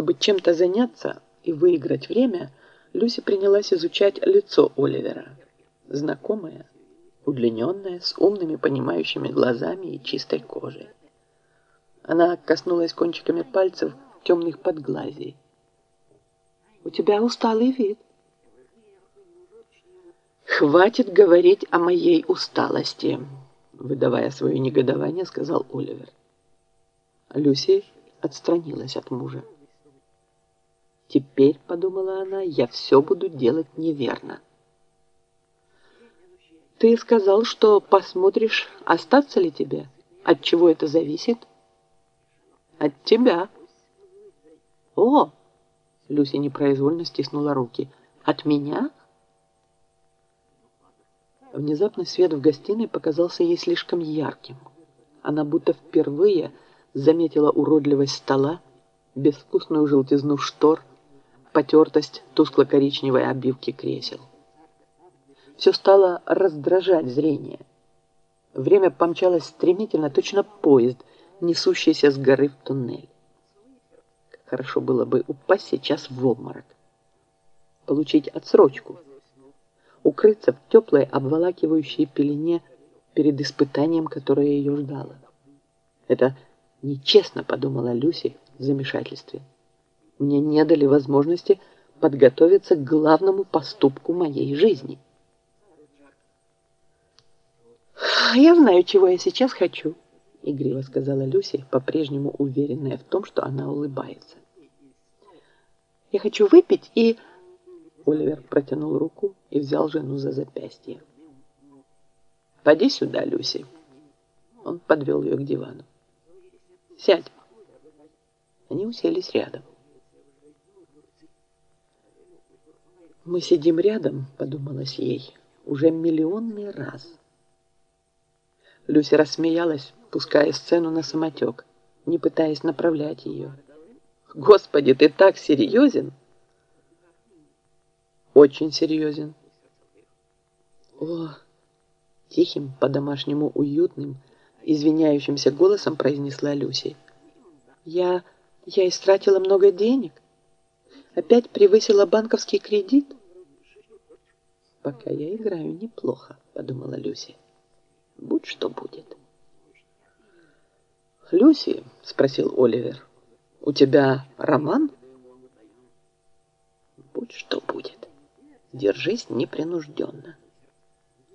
Чтобы чем-то заняться и выиграть время, Люси принялась изучать лицо Оливера. Знакомое, удлиненное, с умными понимающими глазами и чистой кожей. Она коснулась кончиками пальцев темных подглазий. «У тебя усталый вид». «Хватит говорить о моей усталости», выдавая свое негодование, сказал Оливер. Люси отстранилась от мужа. «Теперь, — подумала она, — я все буду делать неверно». «Ты сказал, что посмотришь, остаться ли тебе? От чего это зависит?» «От тебя». «О!» — Люси непроизвольно стиснула руки. «От меня?» Внезапно свет в гостиной показался ей слишком ярким. Она будто впервые заметила уродливость стола, безвкусную желтизну штор, потертость тускло-коричневой обивки кресел. Все стало раздражать зрение. Время помчалось стремительно, точно поезд, несущийся с горы в туннель. Хорошо было бы упасть сейчас в обморок. Получить отсрочку – укрыться в теплой обволакивающей пелене перед испытанием, которое ее ждало. Это нечестно, подумала Люси в замешательстве. Мне не дали возможности подготовиться к главному поступку моей жизни. «Я знаю, чего я сейчас хочу», — игриво сказала Люси, по-прежнему уверенная в том, что она улыбается. «Я хочу выпить и...» Оливер протянул руку и взял жену за запястье. «Поди сюда, Люси». Он подвел ее к дивану. «Сядь». Они уселись рядом. «Мы сидим рядом», — подумалось ей, — «уже миллионный раз». Люси рассмеялась, пуская сцену на самотек, не пытаясь направлять ее. «Господи, ты так серьезен!» очень серьезен. О, тихим, по-домашнему уютным, извиняющимся голосом произнесла Люси. Я, я истратила много денег. Опять превысила банковский кредит. Пока я играю неплохо, подумала Люси. Будь что будет. Люси, спросил Оливер, у тебя роман? Будь что будет. Держись непринужденно.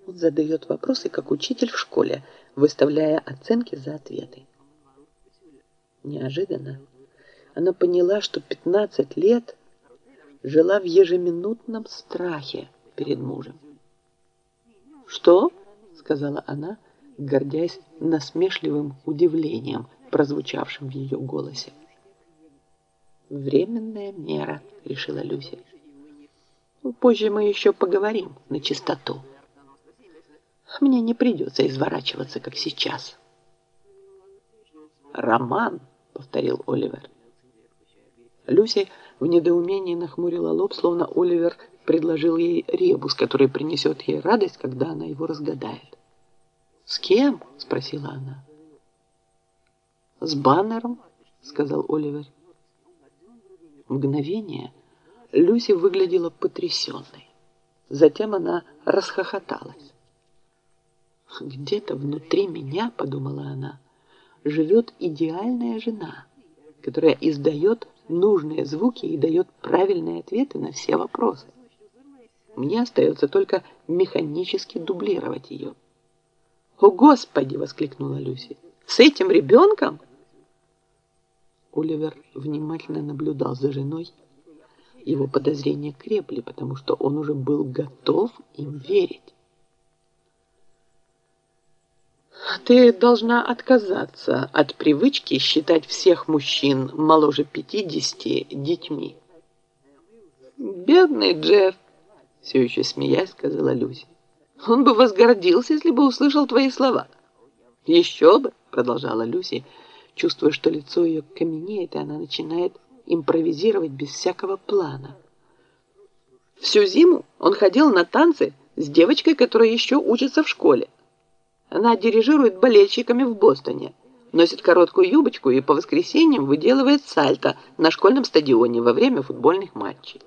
Он задает вопросы, как учитель в школе, выставляя оценки за ответы. Неожиданно она поняла, что 15 лет жила в ежеминутном страхе перед мужем. «Что?» — сказала она, гордясь насмешливым удивлением, прозвучавшим в ее голосе. «Временная мера», — решила Люся. Позже мы еще поговорим на чистоту. Мне не придется изворачиваться, как сейчас. «Роман», — повторил Оливер. Люси в недоумении нахмурила лоб, словно Оливер предложил ей ребус, который принесет ей радость, когда она его разгадает. «С кем?» — спросила она. «С баннером», — сказал Оливер. Мгновение — Люси выглядела потрясенной. Затем она расхохоталась. «Где-то внутри меня, — подумала она, — живет идеальная жена, которая издает нужные звуки и дает правильные ответы на все вопросы. Мне остается только механически дублировать ее». «О, Господи!» — воскликнула Люси. «С этим ребенком?» Оливер внимательно наблюдал за женой, его подозрения крепли, потому что он уже был готов им верить. Ты должна отказаться от привычки считать всех мужчин моложе 50 детьми. Бедный Джефф, все еще смеясь, сказала Люси. Он бы возгордился, если бы услышал твои слова. Еще бы, продолжала Люси, чувствуя, что лицо ее каменеет, и она начинает импровизировать без всякого плана. Всю зиму он ходил на танцы с девочкой, которая еще учится в школе. Она дирижирует болельщиками в Бостоне, носит короткую юбочку и по воскресеньям выделывает сальто на школьном стадионе во время футбольных матчей.